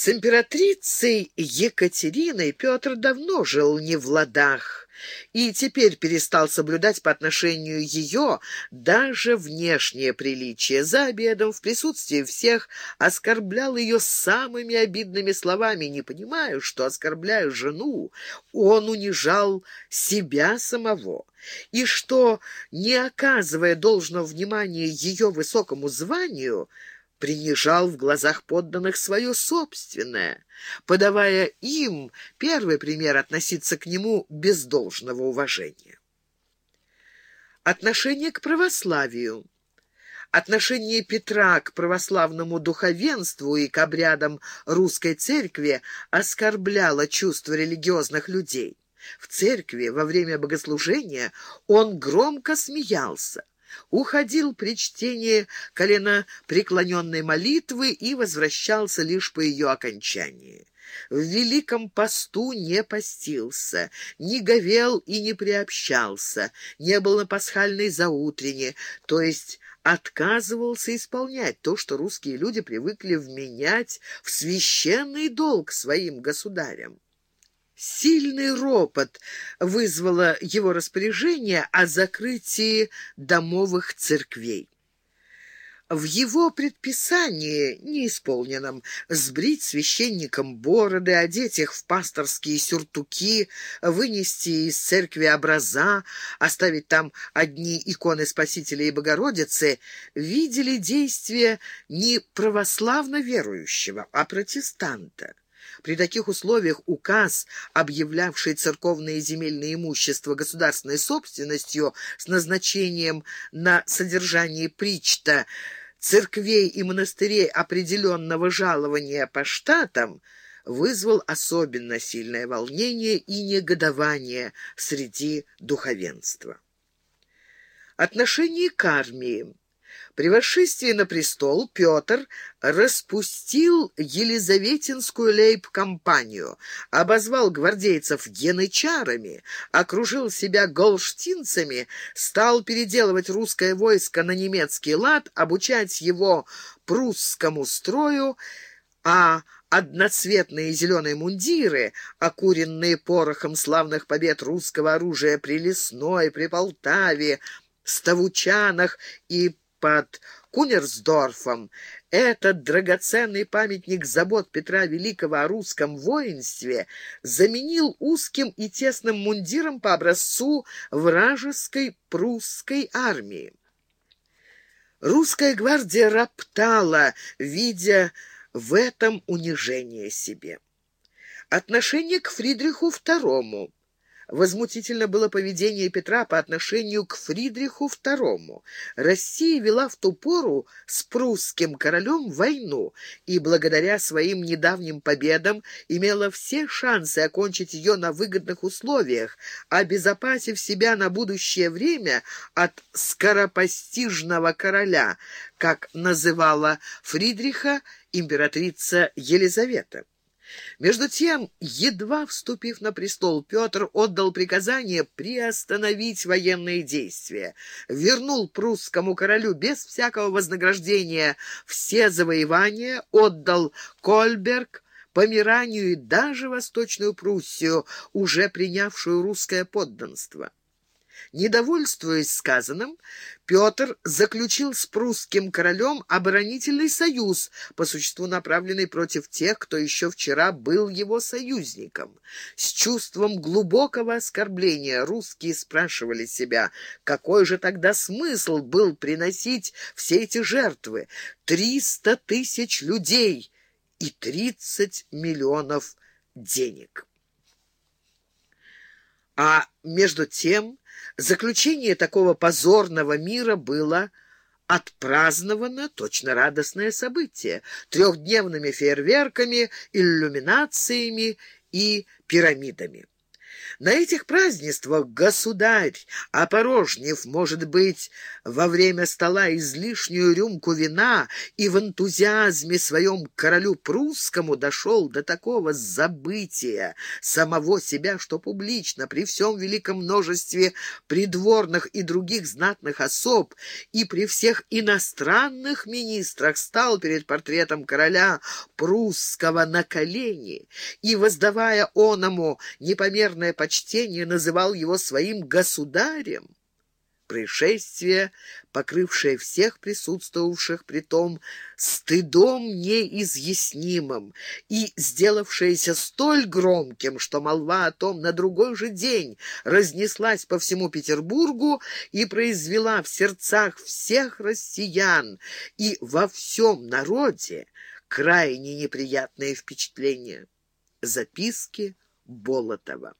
С императрицей Екатериной Петр давно жил не в ладах и теперь перестал соблюдать по отношению ее даже внешнее приличие. За обедом в присутствии всех оскорблял ее самыми обидными словами. Не понимаю, что оскорбляю жену, он унижал себя самого и что, не оказывая должного внимания ее высокому званию, принижал в глазах подданных свое собственное, подавая им первый пример относиться к нему без должного уважения. Отношение к православию. Отношение Петра к православному духовенству и к обрядам русской церкви оскорбляло чувства религиозных людей. В церкви во время богослужения он громко смеялся уходил при чтении колено преклоненной молитвы и возвращался лишь по ее окончании. В Великом посту не постился, не говел и не приобщался, не был на пасхальной заутрене, то есть отказывался исполнять то, что русские люди привыкли вменять в священный долг своим государям. Сильный ропот вызвало его распоряжение о закрытии домовых церквей. В его предписании, неисполненном, сбрить священникам бороды, одеть их в пасторские сюртуки, вынести из церкви образа, оставить там одни иконы Спасителя и Богородицы, видели действия не православно верующего, а протестанта. При таких условиях указ, объявлявший церковное земельное имущество государственной собственностью с назначением на содержание причта церквей и монастырей определенного жалования по штатам, вызвал особенно сильное волнение и негодование среди духовенства. Отношение к армии. При восшествии на престол Петр распустил Елизаветинскую лейб-компанию, обозвал гвардейцев янычарами, окружил себя голштинцами, стал переделывать русское войско на немецкий лад, обучать его прусскому строю, а одноцветные зеленые мундиры, окуренные порохом славных побед русского оружия при Лесной, при Полтаве, Ставучанах и под Кунерсдорфом этот драгоценный памятник забот Петра Великого о русском воинстве заменил узким и тесным мундиром по образцу вражеской прусской армии. Русская гвардия роптала, видя в этом унижение себе. Отношение к Фридриху II Возмутительно было поведение Петра по отношению к Фридриху II. Россия вела в ту пору с прусским королем войну и благодаря своим недавним победам имела все шансы окончить ее на выгодных условиях, обезопасив себя на будущее время от скоропостижного короля, как называла Фридриха императрица Елизавета. Между тем, едва вступив на престол, Петр отдал приказание приостановить военные действия, вернул прусскому королю без всякого вознаграждения все завоевания, отдал Кольберг, Померанию и даже Восточную Пруссию, уже принявшую русское подданство. Недовольствуясь сказанным, Петр заключил с прусским королем оборонительный союз, по существу направленный против тех, кто еще вчера был его союзником. С чувством глубокого оскорбления русские спрашивали себя, какой же тогда смысл был приносить все эти жертвы? Триста тысяч людей и тридцать миллионов денег. А между тем заключение такого позорного мира было отпраздновано точно радостное событие трехдневными фейерверками, иллюминациями и пирамидами. На этих празднествах государь, опорожнив, может быть, во время стола излишнюю рюмку вина и в энтузиазме своем королю прусскому дошел до такого забытия самого себя, что публично при всем великом множестве придворных и других знатных особ и при всех иностранных министрах стал перед портретом короля прусского на колени. И, воздавая оному непомерное почтение, называл его своим государем. Происшествие, покрывшее всех присутствовавших при том стыдом неизъяснимым и сделавшееся столь громким, что молва о том на другой же день разнеслась по всему Петербургу и произвела в сердцах всех россиян и во всем народе крайне неприятное впечатление. Записки Болотова